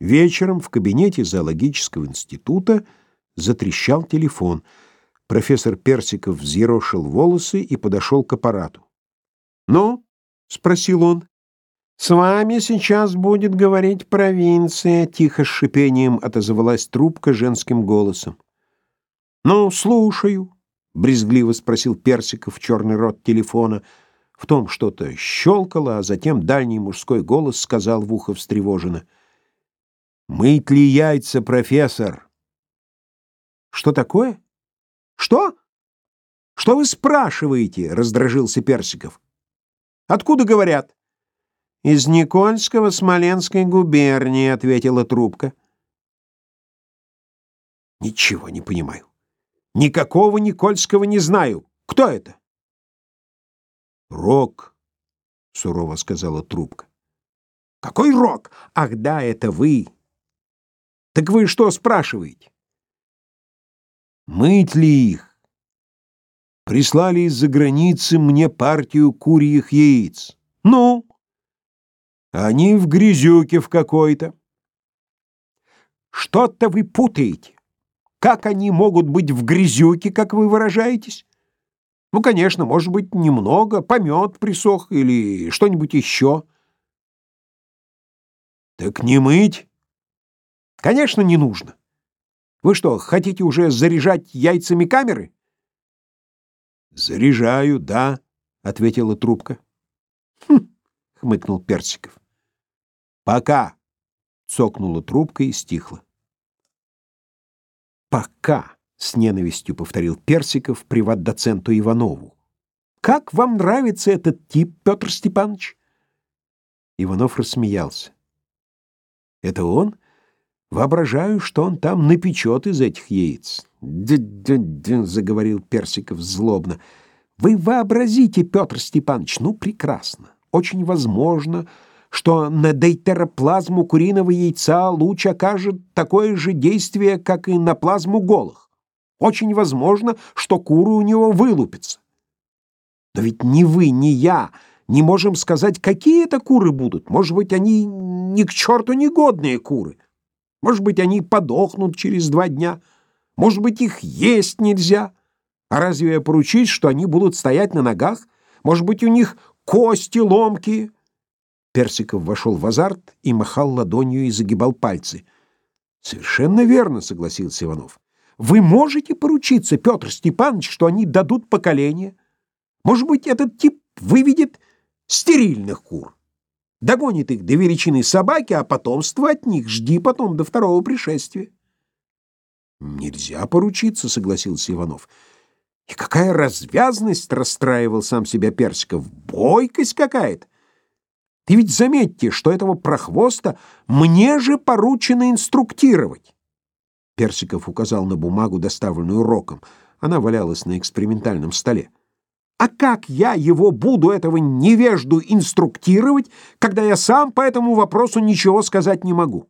Вечером в кабинете зоологического института затрещал телефон. Профессор Персиков взъерошил волосы и подошел к аппарату. «Ну?» — спросил он. «С вами сейчас будет говорить провинция», — тихо с шипением отозвалась трубка женским голосом. «Ну, слушаю», — брезгливо спросил Персиков в черный рот телефона. В том что-то щелкало, а затем дальний мужской голос сказал в ухо встревоженно. «Мыть ли яйца, профессор?» «Что такое? Что? Что вы спрашиваете?» — раздражился Персиков. «Откуда говорят?» «Из Никольского Смоленской губернии», — ответила трубка. «Ничего не понимаю. Никакого Никольского не знаю. Кто это?» «Рок», — сурово сказала трубка. «Какой рок? Ах да, это вы!» «Так вы что спрашиваете?» «Мыть ли их?» «Прислали из-за границы мне партию курьих яиц». «Ну?» «Они в грязюке в какой-то». «Что-то вы путаете. Как они могут быть в грязюке, как вы выражаетесь?» Ну, конечно, может быть, немного, помет присох или что-нибудь еще. Так не мыть? Конечно, не нужно. Вы что, хотите уже заряжать яйцами камеры? Заряжаю, да, ответила трубка. Хм, хмыкнул Персиков. Пока, цокнула трубка и стихла. Пока. С ненавистью повторил Персиков приват-доценту Иванову. Как вам нравится этот тип, Петр Степанович? Иванов рассмеялся. Это он? Воображаю, что он там напечет из этих яиц. «Д-д-д», — заговорил Персиков злобно. «Вы вообразите, Петр Степанович, ну, прекрасно. Очень возможно, что на дейтероплазму куриного яйца луч окажет такое же действие, как и на плазму голых. Очень возможно, что куры у него вылупятся. Но ведь ни вы, ни я не можем сказать, какие это куры будут. Может быть, они ни к черту негодные куры. Может быть, они подохнут через два дня. Может быть, их есть нельзя. А разве я поручусь, что они будут стоять на ногах? Может быть, у них кости ломкие?» Персиков вошел в азарт и махал ладонью и загибал пальцы. «Совершенно верно», — согласился Иванов. Вы можете поручиться, Петр Степанович, что они дадут поколение? Может быть, этот тип выведет стерильных кур, догонит их до величины собаки, а потомство от них жди потом до второго пришествия. Нельзя поручиться, согласился Иванов. И какая развязность, расстраивал сам себя Персиков, бойкость какая-то. Ты ведь заметьте, что этого прохвоста мне же поручено инструктировать. Персиков указал на бумагу, доставленную Роком. Она валялась на экспериментальном столе. А как я его буду, этого невежду, инструктировать, когда я сам по этому вопросу ничего сказать не могу?